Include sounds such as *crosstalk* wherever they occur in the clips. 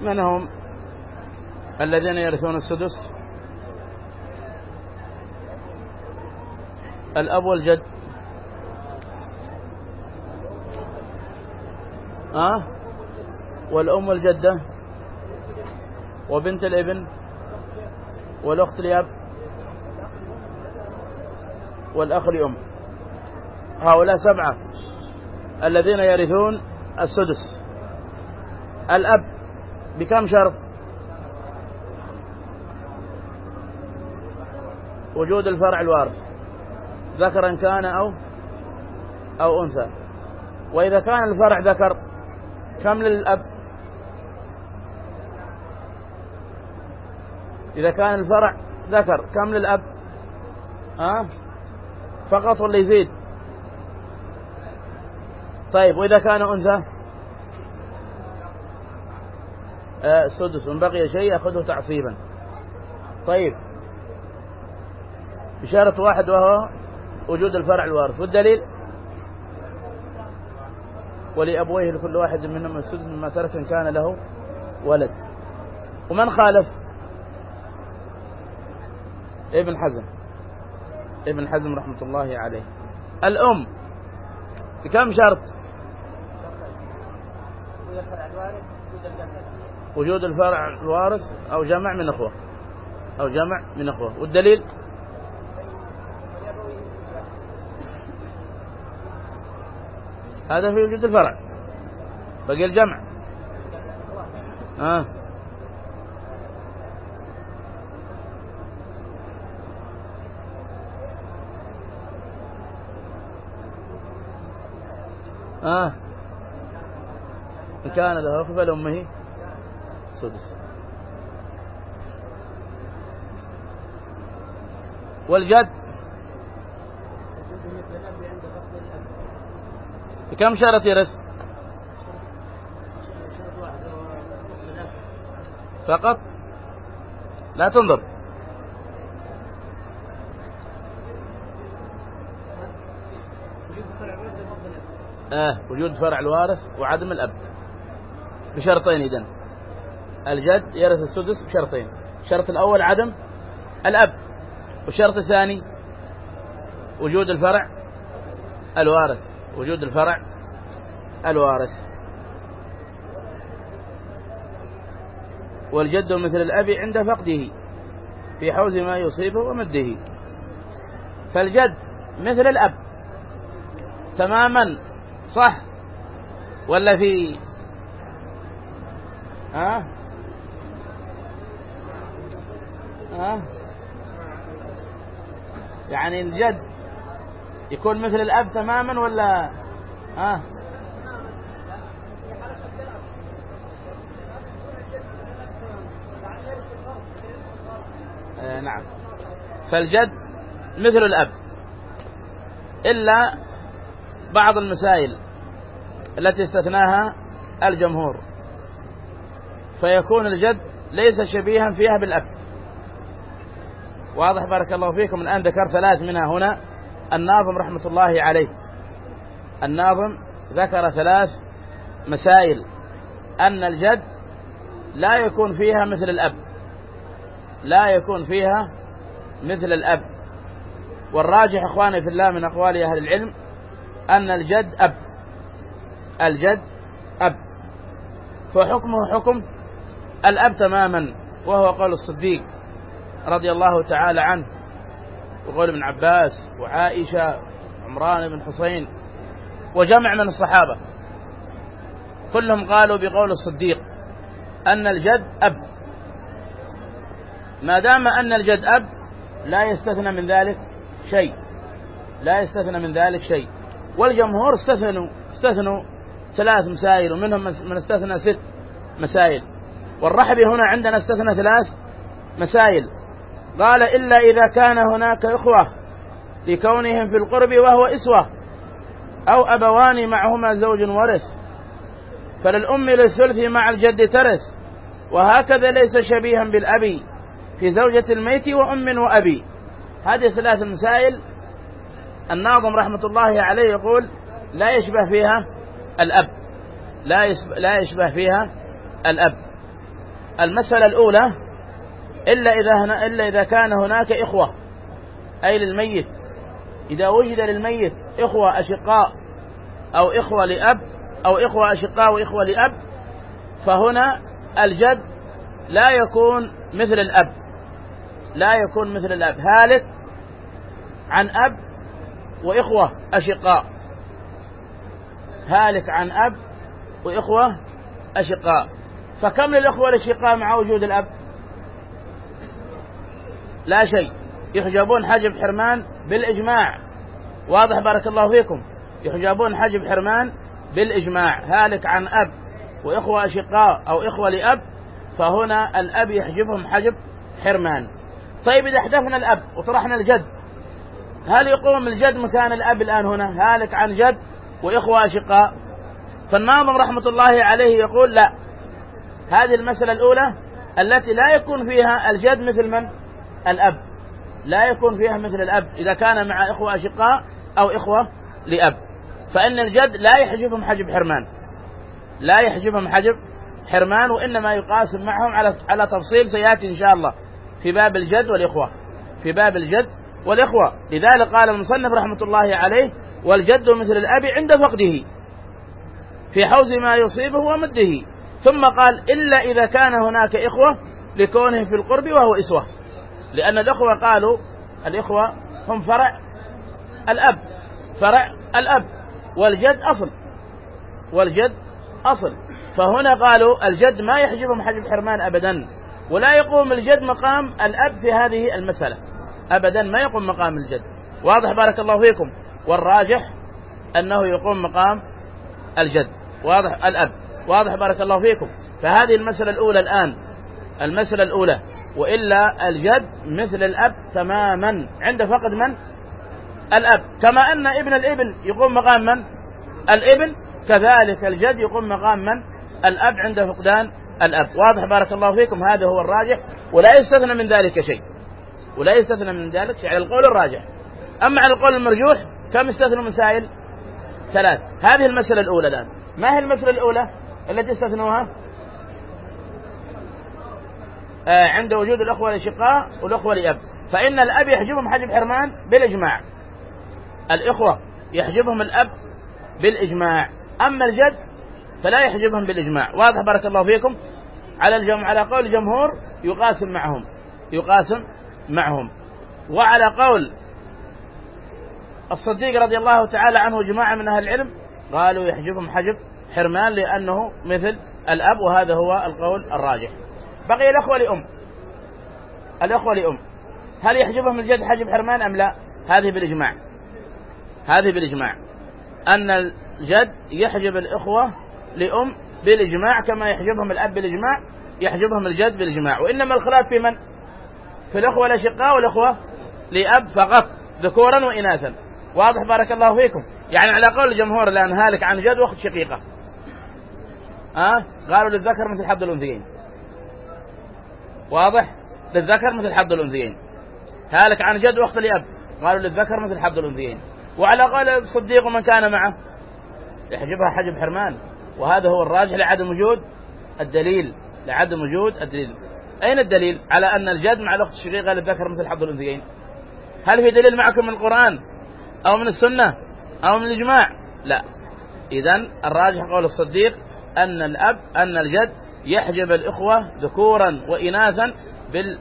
من هم؟ الذين يرثون السدس. الأب والجد. أه؟ والأم والجدة. وبنت الإبن. والأخت الأب والأخ لأم هؤلاء سبعة. الذين يرثون السدس. الأب بكم شرط؟ وجود الفرع الوارث ذكرا كان أو أو أنثى. وإذا كان الفرع ذكر كم للأب؟ إذا كان الفرع ذكر كم للأب؟ ها؟ فقط ولا يزيد؟ طيب وإذا كان أنثى آه سدس إن بقي شيء يأخذه تعصيبا. طيب. بشارة واحد وهو وجود الفرع الوارث. والدليل؟ ولأبويه لكل واحد منهم السدس مما ترك إن كان له ولد. ومن خالف؟ ابن حزم. ابن حزم رحمة الله عليه. الأم. بكم شرط؟ وجود الفرع الوارث أو جمع من أخوة. أو جمع من أخوة. والدليل؟ هذا في وجود الفرع. بقي الجمع. آه. آه. إن كان له أخ فلأمه. سدس والجد. بكم شرط يرث فقط؟ لا تنظر. آه وجود فرع الوارث وعدم الأب. بشرطين إذن. الجد يرث السدس بشرطين الشرط الأول عدم الأب والشرط الثاني وجود الفرع الوارث. وجود الفرع الوارث. والجد مثل الأب عند فقده في حوز ما يصيبه ومده. فالجد مثل الأب تماما صح؟ ولا في؟ ها؟ يعني الجد يكون مثل الأب تماما ولا ها؟ آه نعم. فالجد مثل الأب. إلا بعض المسائل التي استثناها الجمهور. فيكون الجد ليس شبيها فيها بالأب واضح بارك الله فيكم الآن ذكر ثلاث منها هنا. الناظم رحمة الله عليه. الناظم ذكر ثلاث مسائل. أن الجد لا يكون فيها مثل الأب. لا يكون فيها مثل الأب. والراجح إخواني في الله من أقوال أهل العلم أن الجد أب. الجد أب. فحكمه حكم الأب تماما وهو قول الصديق. رضي الله تعالى عنه وقول ابن عباس وعائشة عمران بن حسين وجمع من الصحابة. كلهم قالوا بقول الصديق أن الجد أب. ما دام أن الجد أب لا يستثنى من ذلك شيء. لا يستثنى من ذلك شيء. والجمهور استثنوا استثنوا ثلاث مسائل ومنهم من استثنى ست مسائل. والرحبي هنا عندنا استثنى ثلاث مسائل. قال إلا إذا كان هناك إخوة لكونهم في القرب وهو إسوة أو أبوان معهما زوج ورث فللأم للثلث مع الجد ترث وهكذا ليس شبيها بالأبي في زوجة الميت وأم وأبي. هذه ثلاث مسائل. الناظم رحمة الله عليه يقول لا يشبه فيها الأب. لا يشبه فيها الأب. المسألة الأولى إلا إذا إلا إذا كان هناك إخوة. أي للميت. إذا وجد للميت إخوة أشقاء أو إخوة لأب أو إخوة أشقاء وإخوة لأب فهنا الجد لا يكون مثل الأب. لا يكون مثل الأب. هالك عن أب وإخوة أشقاء. هالك عن أب وإخوة أشقاء. فكم للإخوة الأشقاء مع وجود الأب؟ لا شيء. يحجبون حجب حرمان بالإجماع. واضح بارك الله فيكم. يحجبون حجب حرمان بالإجماع. هالك عن أب وإخوة أشقاء أو إخوة لأب فهنا الأب يحجبهم حجب حرمان. طيب إذا احذفنا الأب وطرحنا الجد هل يقوم الجد مكان الأب الآن هنا؟ هالك عن جد وإخوة أشقاء. فالناظم رحمة الله عليه يقول لا. هذه المسألة الأولى التي لا يكون فيها الجد مثل من؟ الأب. لا يكون فيها مثل الأب إذا كان مع إخوة أشقاء أو إخوة لأب. فإن الجد لا يحجبهم حجب حرمان. لا يحجبهم حجب حرمان وإنما يقاسم معهم على على تفصيل سيأتي إن شاء الله في باب الجد والإخوة. في باب الجد والإخوة. لذلك قال المصنف رحمة الله عليه والجد مثل الأب عند فقده. في حوز ما يصيبه ومده. ثم قال إلا إذا كان هناك إخوة لكونهم في القرب وهو إسوة. لأن الأخوة قالوا الإخوة هم فرع الأب فرع الأب والجد أصل والجد أصل. فهنا قالوا الجد ما يحجبهم حجب حرمان أبدا ولا يقوم الجد مقام الأب في هذه المسألة. أبدا ما يقوم مقام الجد. واضح بارك الله فيكم. والراجح أنه يقوم مقام الجد. واضح الأب. واضح بارك الله فيكم. فهذه المسألة الأولى الآن. المسألة الأولى. وإلا الجد مثل الأب تماما. عند فقد من؟ الأب. كما أن ابن الابن يقوم مقام من؟ الابن كذلك الجد يقوم مقام من؟ الأب عند فقدان الأب. واضح بارك الله فيكم. هذا هو الراجح. ولا يستثنى من ذلك شيء. ولا يستثنى من ذلك شيء. على القول الراجح. أما على القول المرجوح كم استثنوا مسائل ثلاث. هذه المسألة الأولى الآن. ما هي المسألة الأولى التي استثنوها عند وجود الأخوة الأشقاء والأخوة لأب فإن الأب يحجبهم حجب حرمان بالإجماع. الإخوة يحجبهم الأب بالإجماع. أما الجد فلا يحجبهم بالإجماع. واضح بارك الله فيكم. على الجمع على قول الجمهور يقاسم معهم. يقاسم معهم. وعلى قول الصديق رضي الله تعالى عنه جماعة من أهل العلم قالوا يحجبهم حجب حرمان لأنه مثل الأب وهذا هو القول الراجح. بقي الأخوة لأم. الأخوة لأم. هل يحجبهم الجد حجب حرمان أم لا؟ هذه بالإجماع. هذه بالإجماع. أن الجد يحجب الإخوة لأم بالإجماع كما يحجبهم الأب بالإجماع يحجبهم الجد بالإجماع. وإنما الخلاف في من؟ في الأخوة الأشقاء والأخوة لأب فقط ذكورا وإناثا. واضح بارك الله فيكم. يعني على قول الجمهور الآن هالك عن جد وأخت شقيقة. ها؟ قالوا للذكر مثل حظ الأنثيين. واضح؟ للذكر مثل حظ الأنثيين. هالك عن جد وأخت لأب. قالوا للذكر مثل حظ الأنثيين. وعلى قول الصديق ومن كان معه. يحجبها حجب حرمان. وهذا هو الراجح لعدم وجود الدليل. لعدم وجود الدليل. أين الدليل؟ على أن الجد مع الأخت الشقيقة للذكر مثل حظ الأنثيين. هل في دليل معكم من القرآن؟ أو من السنة؟ أو من الإجماع؟ لا. إذا الراجح قول الصديق أن الأب أن الجد يحجب الإخوة ذكورا وإناثا بال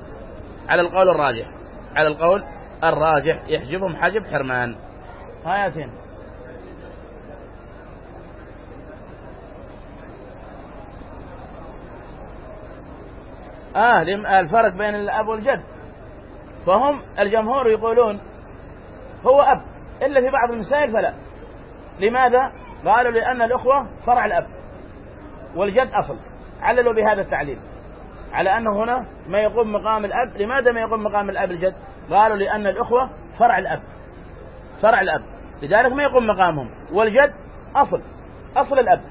على القول الراجح. على القول الراجح. يحجبهم حجب حرمان. ها ياسين آه الفرق بين الأب والجد. فهم الجمهور يقولون هو أب. إلا في بعض المسائل فلا. لماذا؟ قالوا لأن الأخوة فرع الأب والجد أصل. عللوا بهذا التعليل. على أنه هنا ما يقوم مقام الأب لماذا ما يقوم مقام الأب الجد؟ قالوا لأن الأخوة فرع الأب. فرع الأب. لذلك ما يقوم مقامهم. والجد أصل أصل الأب.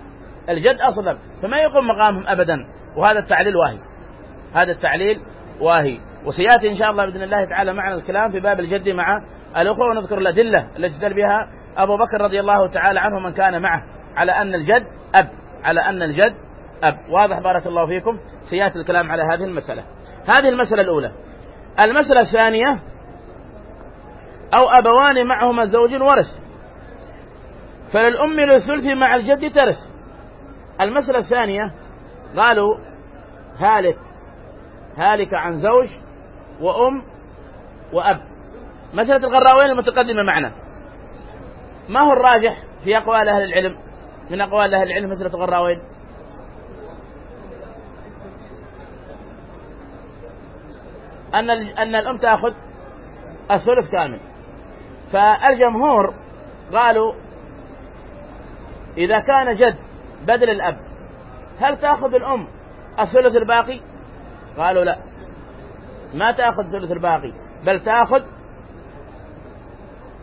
الجد أصل الأب. فما يقوم مقامهم أبدا. وهذا التعليل واهي. هذا التعليل واهي. وسيأتي إن شاء الله بإذن الله تعالى معنا الكلام في باب الجد مع الأخوة ونذكر الأدلة التي استدل بها أبو بكر رضي الله تعالى عنه من كان معه. على أن الجد أب. على أن الجد أب. واضح بارك الله فيكم. سيأتي الكلام على هذه المسألة. هذه المسألة الأولى. المسألة الثانية أو أبوان معهما زوج ورث. فللأم للثلث مع الجد ترث. المسألة الثانية قالوا هالك. هالك عن زوج وأم وأب. مسألة الغراوين المتقدمة معنا؟ ما هو الراجح في أقوال أهل العلم؟ من أقوال أهل العلم مسألة الغراوين أن أن الأم تأخذ الثلث كامل. فالجمهور قالوا إذا كان جد بدل الأب هل تأخذ الأم الثلث الباقي؟ قالوا لا. ما تأخذ الثلث الباقي بل تأخذ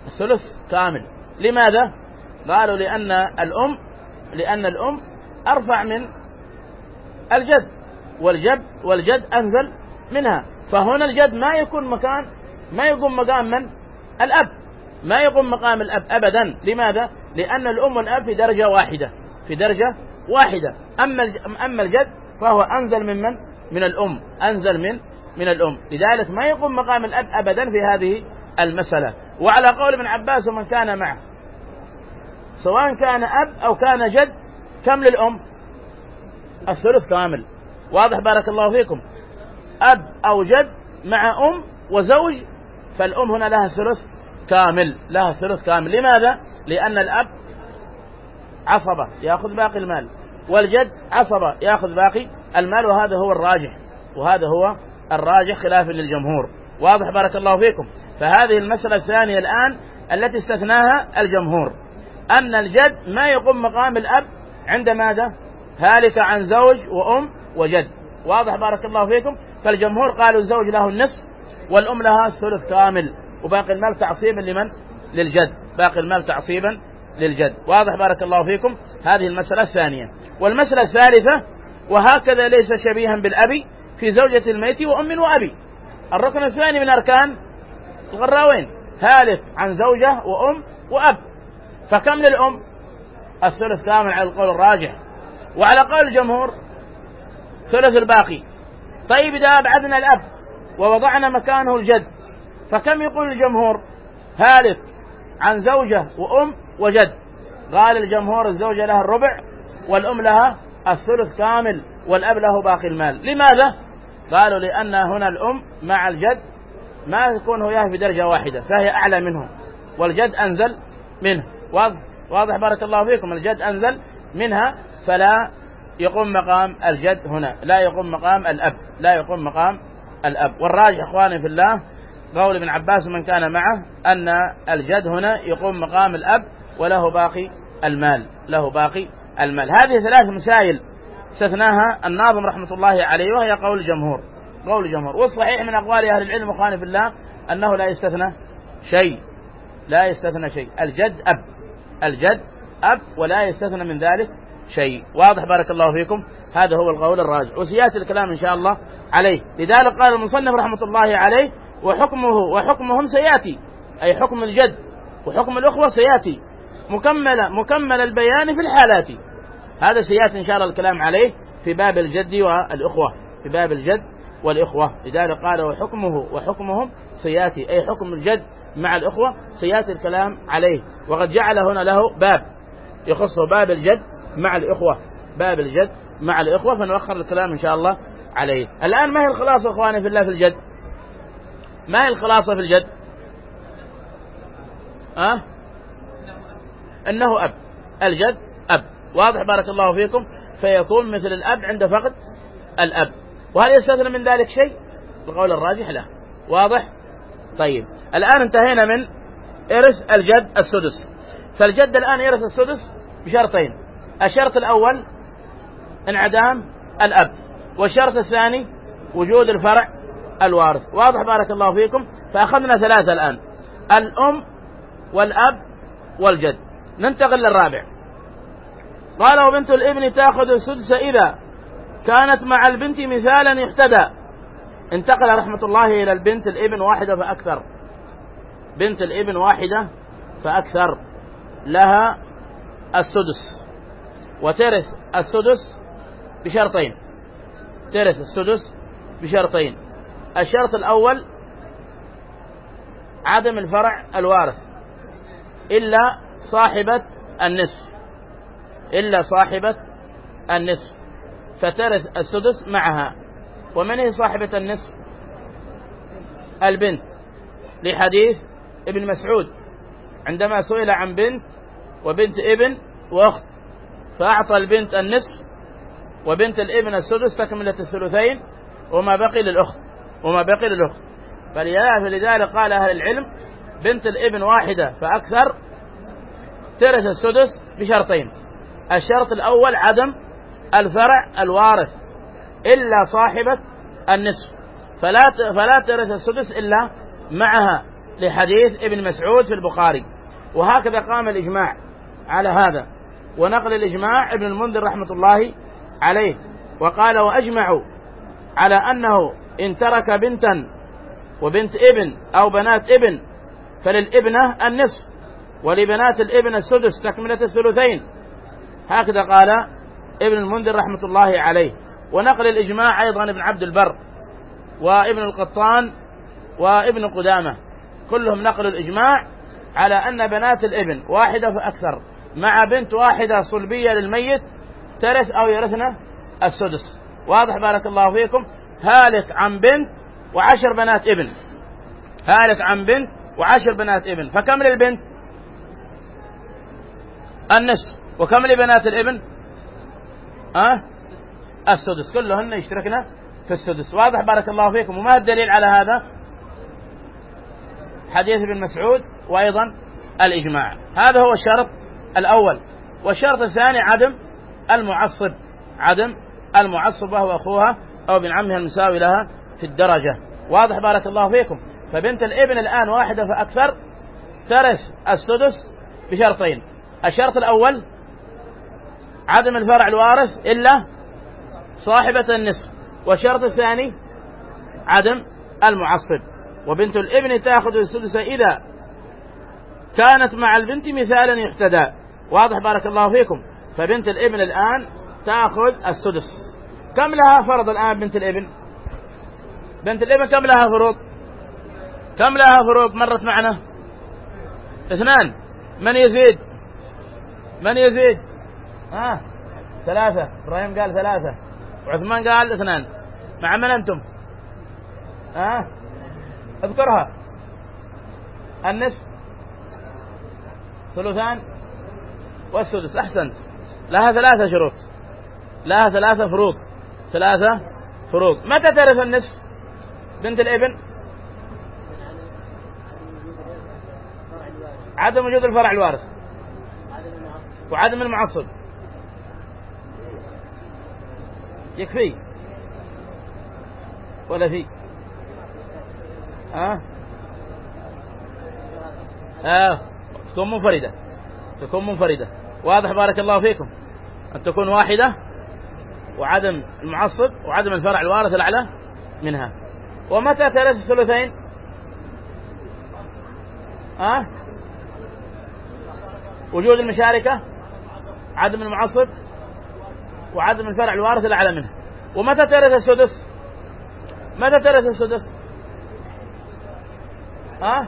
الثلث كامل. لماذا؟ قالوا لأن الأم لأن الأم أرفع من الجد والجد والجد أنزل منها. فهنا الجد ما يكون مكان ما يقوم مقام من؟ الأب. ما يقوم مقام الأب أبدا. لماذا؟ لأن الأم والأب في درجة واحدة. في درجة واحدة. أما أما الجد فهو أنزل من من؟ من الأم. أنزل من من الأم. لذلك ما يقوم مقام الأب أبدا في هذه المسألة. وعلى قول ابن عباس ومن كان معه. سواء كان أب أو كان جد كم للأم؟ الثلث كامل. واضح بارك الله فيكم. أب أو جد مع أم وزوج فالأم هنا لها ثلث كامل لها ثلث كامل. لماذا؟ لأن الأب عصبة يأخذ باقي المال والجد عصبة يأخذ باقي المال وهذا هو الراجح وهذا هو الراجح خلافا للجمهور. واضح؟ بارك الله فيكم. فهذه المسألة الثانية الآن التي استثناها الجمهور. أن الجد ما يقوم مقام الأب عند ماذا؟ هالك عن زوج وأم وجد. واضح؟ بارك الله فيكم. فالجمهور قالوا الزوج له النصف والأم لها الثلث كامل وباقي المال تعصيبا لمن؟ للجد. باقي المال تعصيبا للجد. واضح بارك الله فيكم. هذه المسألة الثانية. والمسألة الثالثة وهكذا ليس شبيها بالأبي في زوجة الميت وأم وأبي. الركن الثاني من أركان الغراوين. ثالث عن زوجة وأم وأب. فكم للأم؟ الثلث كامل على القول الراجح. وعلى قول الجمهور ثلث الباقي. طيب إذا أبعدنا الأب ووضعنا مكانه الجد فكم يقول الجمهور؟ ثالث عن زوجة وأم وجد. قال الجمهور الزوجة لها الربع والأم لها الثلث كامل والأب له باقي المال. لماذا؟ قالوا لأن هنا الأم مع الجد ما يكون وياه في درجة واحدة فهي أعلى منه. والجد أنزل منه. واضح, واضح بارك الله فيكم الجد أنزل منها فلا يقوم مقام الجد هنا لا يقوم مقام الأب لا يقوم مقام الأب. والراجح إخواني في الله قول ابن عباس من كان معه أن الجد هنا يقوم مقام الأب وله باقي المال له باقي المال. هذه ثلاث مسائل استثناها الناظم رحمة الله عليه وهي قول الجمهور. قول الجمهور. والصحيح من أقوال أهل العلم وخانف في الله أنه لا يستثنى شيء لا يستثنى شيء. الجد أب الجد أب ولا يستثنى من ذلك شيء. واضح بارك الله فيكم. هذا هو القول الراجع وسياتي الكلام إن شاء الله عليه. لذلك قال المصنف رحمة الله عليه وحكمه وحكمهم سياتي. أي حكم الجد وحكم الأخوة سياتي. مكمل مكمل البيان في الحالات. هذا سياتي إن شاء الله الكلام عليه في باب الجد والأخوة. في باب الجد والأخوة. لذلك قال وحكمه وحكمهم سياتي. أي حكم الجد مع الأخوة سياتي الكلام عليه. وقد جعل هنا له باب. يخص باب الجد مع الإخوة باب الجد مع الإخوة فنؤخر الكلام إن شاء الله عليه. الآن ما هي الخلاصة إخواني في الله في الجد؟ ما هي الخلاصة في الجد؟ أه؟ أنه أب. الجد أب. واضح بارك الله فيكم؟ فيكون مثل الأب عند فقد الأب. وهل يستثنى من ذلك شيء؟ القول الراجح لا. واضح؟ طيب. الآن انتهينا من إرث الجد السدس. فالجد الآن يرث السدس بشرطين. الشرط الأول انعدام الأب والشرط الثاني وجود الفرع الوارث. واضح بارك الله فيكم؟ فأخذنا ثلاثة الآن الأم والأب والجد. ننتقل للرابع. قال وبنت الإبن تأخذ السدس إذا كانت مع البنت مثالا يحتدى انتقل رحمة الله إلى البنت الإبن واحدة فأكثر. بنت الإبن واحدة فأكثر لها السدس. وترث السدس بشرطين. ترث السدس بشرطين. الشرط الأول عدم الفرع الوارث إلا صاحبة النصف. إلا صاحبة النصف. فترث السدس معها. ومن هي صاحبة النصف؟ البنت لحديث ابن مسعود. عندما سئل عن بنت وبنت ابن وأخت فأعطى البنت النصف وبنت الابن السدس تكملة الثلثين وما بقي للأخت وما بقي للأخت. فلذلك قال أهل العلم بنت الابن واحدة فأكثر ترث السدس بشرطين. الشرط الأول عدم الفرع الوارث إلا صاحبة النصف. فلا فلا ترث السدس إلا معها لحديث ابن مسعود في البخاري. وهكذا قام الإجماع على هذا. ونقل الإجماع ابن المنذر رحمة الله عليه وقال وأجمعوا على أنه إن ترك بنتا وبنت ابن أو بنات ابن فللابنة النصف ولبنات الابن السدس تكملة الثلثين. هكذا قال ابن المنذر رحمة الله عليه. ونقل الإجماع أيضا ابن عبد البر وابن القطان وابن قدامة كلهم نقلوا الإجماع على أن بنات الابن واحدة فأكثر. مع بنت واحدة صلبية للميت ترث أو يرثنا السدس. واضح بارك الله فيكم؟ هالك عن بنت وعشر بنات ابن. هالك عن بنت وعشر بنات ابن. فكم للبنت؟ النصف. وكم لبنات الابن؟ أه؟ السدس. كلهن يشتركن في السدس. واضح بارك الله فيكم؟ وما الدليل على هذا؟ حديث ابن مسعود وأيضا الإجماع. هذا هو الشرط. الأول والشرط الثاني عدم المعصب. عدم المعصب وهو أخوها أو ابن عمها المساوي لها في الدرجة. واضح بارك الله فيكم. فبنت الابن الآن واحدة فأكثر. ترث السدس بشرطين. الشرط الأول عدم الفرع الوارث إلا صاحبة النصف. والشرط الثاني عدم المعصب. وبنت الابن تأخذ السدس إذا كانت مع البنت مثالا يحتدى. واضح بارك الله فيكم. فبنت الابن الآن تأخذ السدس. كم لها فرض الآن بنت الابن؟ بنت الابن كم لها فروض؟ كم لها فروض مرت معنا؟ اثنان. من يزيد؟ من يزيد؟ ها آه. ثلاثة. إبراهيم قال ثلاثة. وعثمان قال اثنان. مع من أنتم؟ ها؟ آه. اذكرها. النصف. ثلثان. والسدس أحسنت لها ثلاثة شروط. لها ثلاثة فروض ثلاثة فروض متى ترث النصف؟ بنت الابن؟ عدم وجود الفرع الوارث. وعدم المعصب. يكفي. ولا في؟ ها؟ آه. آه. تكون منفردة. تكون منفردة. واضح بارك الله فيكم. أن تكون واحدة وعدم المعصب وعدم الفرع الوارث الأعلى منها. ومتى ثلاث الثلثين أه؟ وجود المشاركة عدم المعصب وعدم الفرع الوارث الأعلى منها. ومتى ترث السدس متى ترث السدس ها؟ أه؟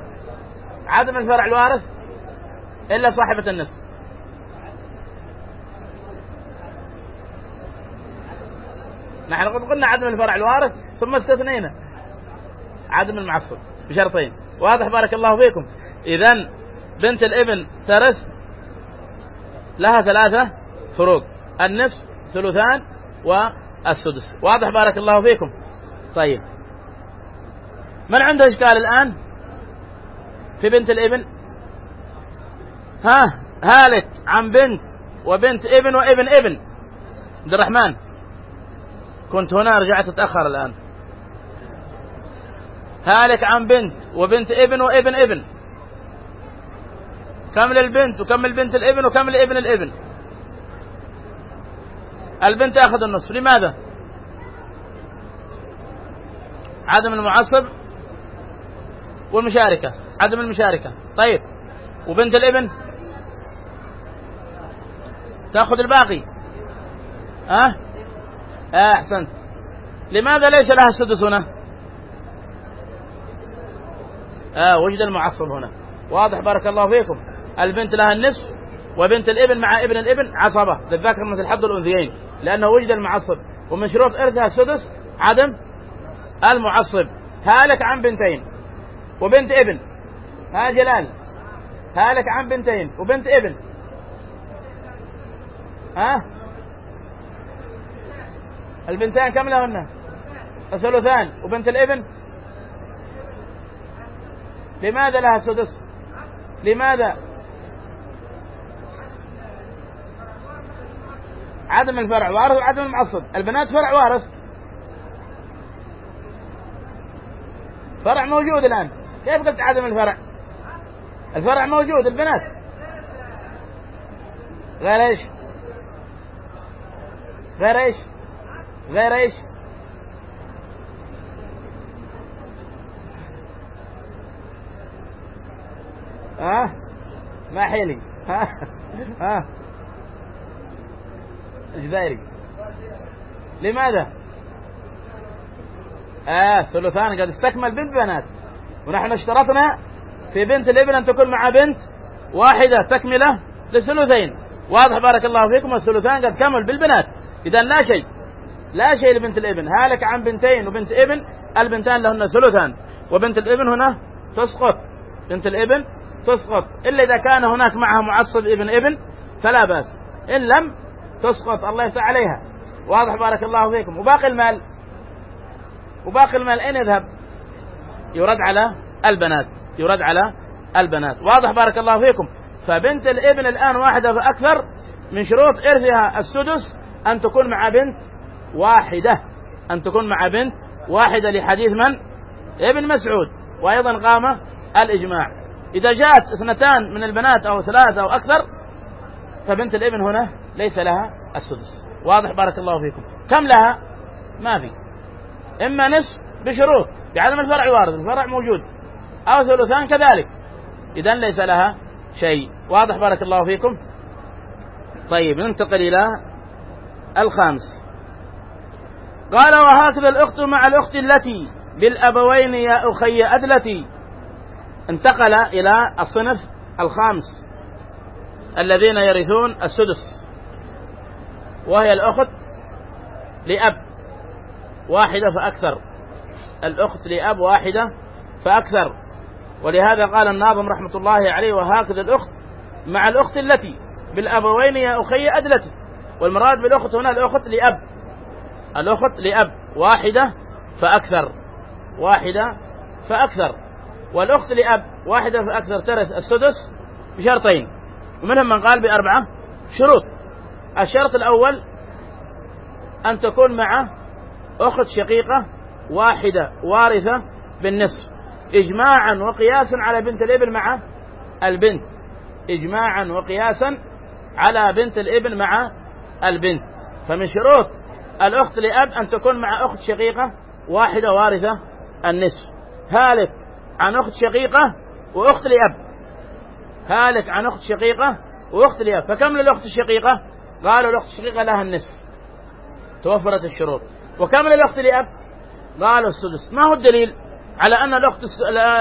عدم الفرع الوارث إلا صاحبة النصف. نحن قلنا عدم الفرع الوارث ثم استثنينا. عدم المعصب بشرطين. واضح بارك الله فيكم. إذا بنت الابن ترث لها ثلاثة فروض النصف ثلثان والسدس. واضح بارك الله فيكم. طيب. من عنده إشكال الآن؟ في بنت الابن؟ ها؟ هالك عن بنت وبنت ابن وابن ابن. عبد الرحمن. كنت هنا رجعت اتأخر الآن. هالك عن بنت وبنت ابن وابن ابن. كم للبنت وكم البنت الابن وكم لابن الابن. البنت تأخذ النصف لماذا؟ عدم المعصب والمشاركة عدم المشاركة. طيب وبنت الابن؟ تأخذ الباقي. ها؟ أه؟ آه أحسنت. لماذا ليس لها السدس هنا؟ آه وجد المعصب هنا. واضح بارك الله فيكم. البنت لها النصف وبنت الابن مع ابن الابن عصبة. للذكر مثل حظ الأنثيين لأنه وجد المعصب ومن شروط إرثها السدس عدم المعصب. هالك عن بنتين وبنت ابن. ها جلال هالك عن بنتين وبنت ابن. ها؟ البنتان كم لهن الثلثان. وبنت الابن؟ لماذا لها سدس؟ لماذا؟ عدم الفرع وارث وعدم المعصب البنات فرع وارث. فرع موجود الآن. كيف قلت عدم الفرع؟ الفرع موجود البنات. غير إيش؟ غير إيش؟ غير إيش؟ ها؟ ما حيلي. ها؟ ها؟ الجزائري لماذا؟ آه ثلثان. قد استكمل بنت بنات. ونحن اشترطنا في بنت الابن أن تكون مع بنت واحدة تكملة للثلثين واضح بارك الله فيكم الثلثان قد كمل بالبنات. إذا لا شيء. لا شيء لبنت الابن. هالك عن بنتين وبنت ابن البنتان لهن ثلثان وبنت الابن هنا تسقط. بنت الابن تسقط. إلا إذا كان هناك معها معصب ابن ابن فلا بأس. إن لم تسقط الله يفتح عليها. واضح بارك الله فيكم. وباقي المال؟ وباقي المال أين يذهب؟ يرد على البنات. يرد على البنات. واضح بارك الله فيكم. فبنت الابن الآن واحدة فأكثر من شروط إرثها السدس أن تكون مع بنت واحدة أن تكون مع بنت واحدة لحديث من؟ ابن مسعود. وأيضا قام الإجماع. إذا جاءت اثنتان من البنات أو ثلاثة أو أكثر فبنت الابن هنا ليس لها السدس. واضح؟ بارك الله فيكم. كم لها؟ ما في. إما نصف بشروط بعدم الفرع وارد الفرع موجود. أو ثلثان كذلك. إذا ليس لها شيء. واضح؟ بارك الله فيكم. طيب ننتقل إلى الخامس. قال وهكذا الأخت مع الأخت التي بالأبوين يا أخي أدلتي. انتقل إلى الصنف الخامس. الذين يرثون السدس. وهي الأخت لأب واحدة فأكثر. الأخت لأب واحدة فأكثر. ولهذا قال الناظم رحمة الله عليه وهكذا الأخت مع الأخت التي بالأبوين يا أخي أدلتي. والمراد بالأخت هنا الأخت لأب. الأخت لأب واحدة فأكثر واحدة فأكثر والأخت لأب واحدة فأكثر. ترث السدس بشرطين ومنهم من قال بأربعة شروط. الشرط الأول أن تكون مع أخت شقيقة واحدة وارثة بالنصف إجماعا وقياسا على بنت الإبن مع البنت. إجماعا وقياسا على بنت الإبن مع البنت. فمن شروط الأخت لأب أن تكون مع أخت شقيقة واحدة وارثة النصف. هالك عن أخت شقيقة وأخت لأب. هالك عن أخت شقيقة وأخت لأب. فكم للأخت الشقيقة؟ قالوا الأخت الشقيقة لها النصف. توفرت الشروط. وكم للأخت لأب؟ قالوا السدس. ما هو الدليل على أن الأخت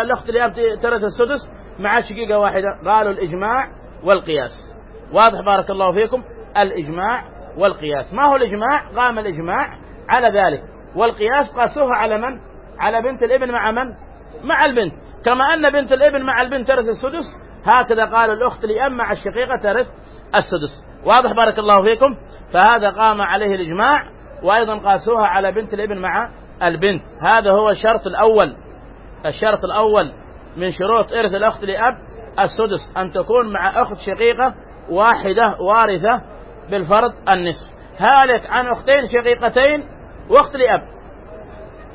الأخت لأب ترث السدس مع شقيقة واحدة؟ قالوا الإجماع والقياس. واضح بارك الله فيكم. الإجماع والقياس. ما هو الإجماع؟ قام الإجماع على ذلك. والقياس قاسوها على من؟ على بنت الإبن مع من؟ مع البنت. كما أن بنت الإبن مع البنت ترث السدس هكذا قال الأخت لأم مع الشقيقة ترث السدس. واضح بارك الله فيكم؟ فهذا قام عليه الإجماع وأيضا قاسوها على بنت الإبن مع البنت. هذا هو الشرط الأول. الشرط الأول من شروط إرث الأخت لأب السدس أن تكون مع أخت شقيقة واحدة وارثة بالفرض النصف. هالك عن أختين شقيقتين وأخت لأب.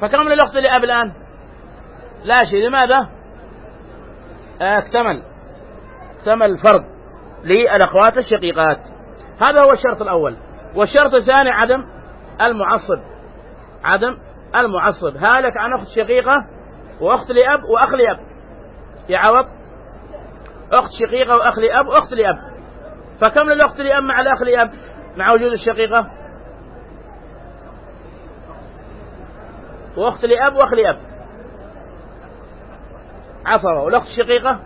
فكم للأخت لأب الآن؟ لا شيء. لماذا؟ اكتمل. اكتمل الفرض للأخوات الشقيقات. هذا هو الشرط الأول. والشرط الثاني عدم المعصب. عدم المعصب. هالك عن أخت شقيقة وأخت لأب وأخ لأب. يعوض أخت شقيقة وأخ لأب وأخت لأب. فكم للأخت لأب مع الأخ لأب؟ مع وجود الشقيقة؟ وأخت لأب وأخ لأب. عصبة. والأخت الشقيقة؟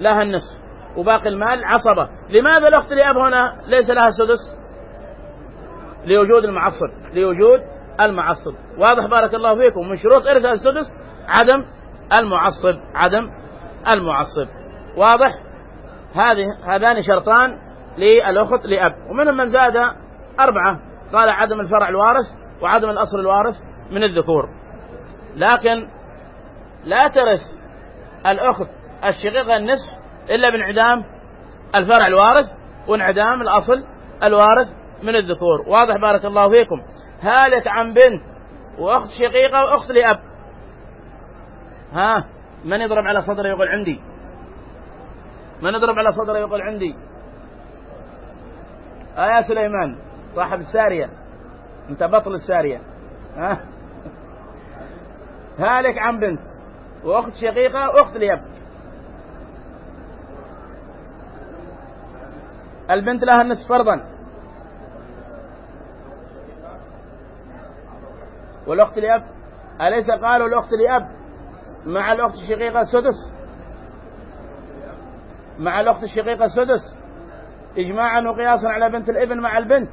لها النصف. وباقي المال عصبة. لماذا الأخت لأب هنا ليس لها السدس لوجود المعصب. لوجود المعصب. واضح بارك الله فيكم. من شروط إرث السدس عدم المعصب. عدم المعصب. واضح؟ هذه هذان شرطان للأخت لأب. ومنهم من زاد أربعة. قال عدم الفرع الوارث وعدم الأصل الوارث من الذكور. لكن لا ترث الأخت الشقيقة النصف إلا بانعدام الفرع الوارث وانعدام الأصل الوارث من الذكور. واضح بارك الله فيكم. هالك عن بنت وأخت شقيقة وأخت لأب. ها من يضرب على صدره يقول عندي؟ من يضرب على صدره يقول عندي؟ آه يا سليمان صاحب السارية. أنت بطل السارية. ها؟ *laughs* هالك عن بنت. وأخت شقيقة واخت ليب البنت لها النصف فرضا. والأخت لأب أليس قالوا الأخت لأب مع الأخت الشقيقة السدس مع الأخت الشقيقة السدس. اجماعا وقياسا على بنت الإبن مع البنت.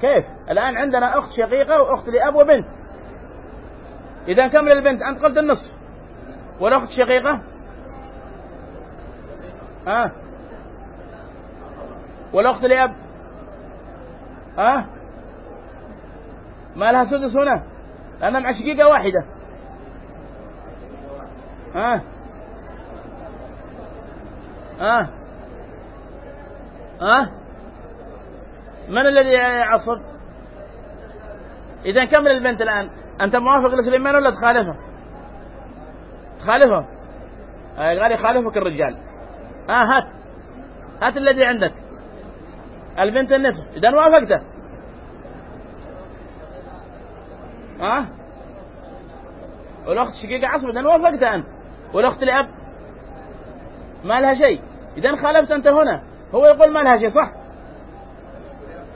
كيف؟ الآن عندنا أخت شقيقة وأخت لأب وبنت. إذا كم للبنت؟ أنت قلت النصف. والأخت الشقيقة ها؟ آه. والأخت لأب؟ ها؟ آه. ما لها سدس هنا؟ لأنها مع شقيقة واحدة. ها؟ آه. ها؟ ها؟ من الذي يعصب؟ إذا كمل البنت الآن؟ أنت موافق لسليمان ولا تخالفه؟ تخالفه؟ قال يخالفك الرجال. آه هات. هات الذي عندك. البنت النصف. إذا وافقته. ها؟ آه؟ والأخت شقيقة عصب إذا وافقته أنت. والأخت لأب؟ ما لها شيء. إذا خالفت أنت هنا. هو يقول ما لها شيء صح؟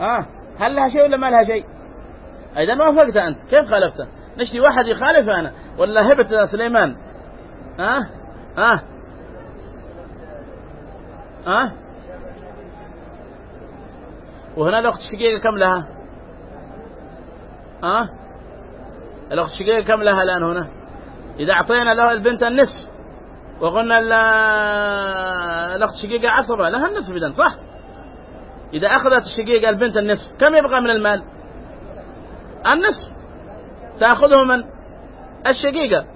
آه. هل لها شيء ولا ما لها شيء؟ إذا ما وافقت أنت. كيف خالفته نشتي واحد يخالف أنا. ولا هبت سليمان. ها آه؟ ها آه؟ ها آه؟ وهنا الأخت الشقيقة كم لها؟ ها آه؟ الأخت الشقيقة كم لها الآن هنا؟ إذا أعطينا له البنت النصف. وقلنا الأخت الشقيقة عصبة لها النصف إذا صح؟ إذا أخذت الشقيقة البنت النصف كم يبقى من المال؟ النصف. تأخذه من؟ الشقيقة.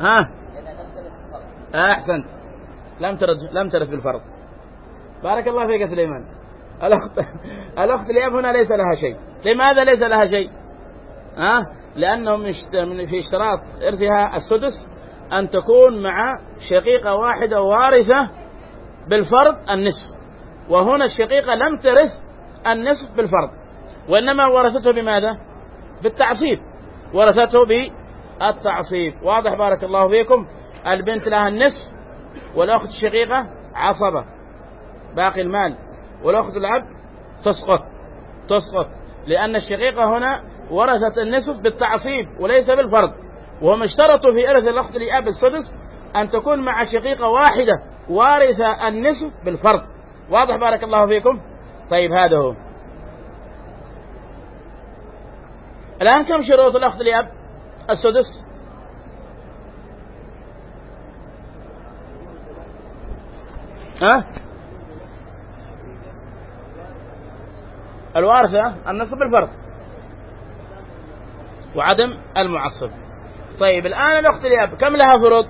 ها؟ أحسنت. لم ترد لم ترد بالفرض بارك الله فيك سليمان. الأخت الأخت الأب هنا ليس لها شيء. لماذا ليس لها شيء؟ ها؟ لأنهم في اشتراط إرثها السدس أن تكون مع شقيقة واحدة وارثة بالفرض النصف. وهنا الشقيقة لم ترث النصف بالفرض. وإنما ورثته بماذا؟ بالتعصيب. ورثته بالتعصيب. واضح بارك الله فيكم. البنت لها النصف والأخت الشقيقة عصبة. باقي المال. والأخت الأب تسقط. تسقط. لأن الشقيقة هنا ورثت النصف بالتعصيب وليس بالفرض. وهم اشترطوا في إرث الأخت لأب السدس أن تكون مع شقيقة واحدة وارثة النصف بالفرض. واضح بارك الله فيكم؟ طيب هذا هو. الآن كم شروط الأخذ لأب السدس؟ ها؟ الوارثة النصب بالفرض. وعدم المعصب. طيب الآن الأخت لأب كم لها فروض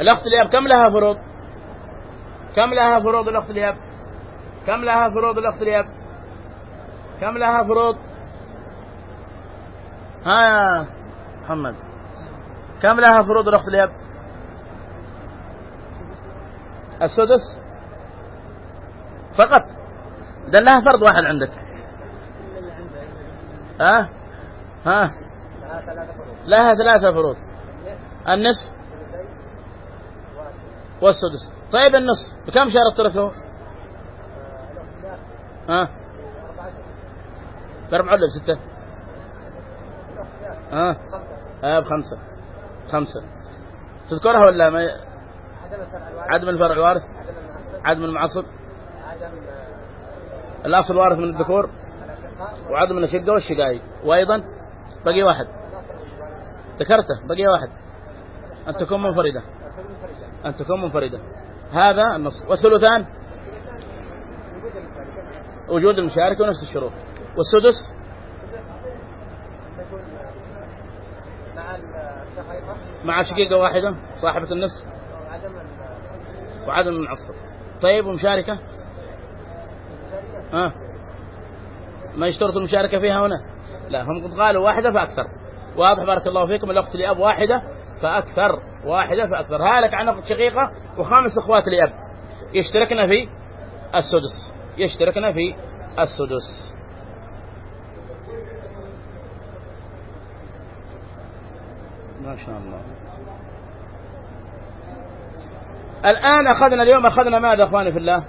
الأخت لأب كم لها فروض كم لها فروض الأخت لأب؟ كم لها فروض الأخت لأب؟ كم لها فروض ها يا محمد كم لها فروض الأخت لأب؟ السدس؟ فقط؟ إذا لها فرض واحد عندك. ها؟ ها؟ لها ثلاثة فروض. النصف والسدس. طيب النصف بكم شهر تركه ها؟ بأربعة ولا بستة؟ ها؟ آه. بخمسة. خمسة تذكرها ولا ما؟ عدم الفرع وارث عدم المعصب؟ الأصل وارث من الذكور؟ وعدم الشقة والشقائق وأيضا بقي واحد. ذكرته بقي واحد. أن تكون منفردة. أن تكون منفردة. هذا النص. والثلثان؟ وجود المشاركة ونفس الشروط. والسدس؟ مع شقيقة واحدة صاحبة النصف. وعدم المعصب طيب ومشاركة؟ ها؟ ما يشترط المشاركة فيها هنا؟ لا هم قد قالوا واحدة فأكثر. واضح بارك الله فيكم الأخت لأب واحدة فأكثر واحدة فأكثر. هالك عن أخت شقيقة وخامس أخوات لأب. يشتركن في السدس. يشتركن في السدس. ما شاء الله. الآن أخذنا اليوم أخذنا ماذا أخواني في الله؟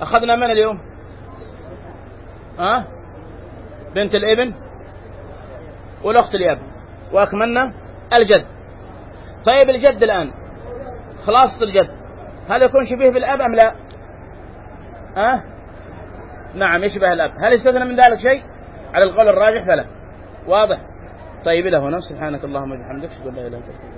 أخذنا من اليوم؟ ها؟ أه؟ بنت الإبن؟ والأخت الأب وأكملنا الجد. طيب الجد الآن خلاصة الجد هل يكون شبيه بالأب أم لا؟ أه؟ نعم يشبه الأب. هل استثنى من ذلك شيء؟ على القول الراجح فلا. واضح. طيب إلى هنا. سبحانك اللهم وبحمدك أشهد أن لا إله إلا أنت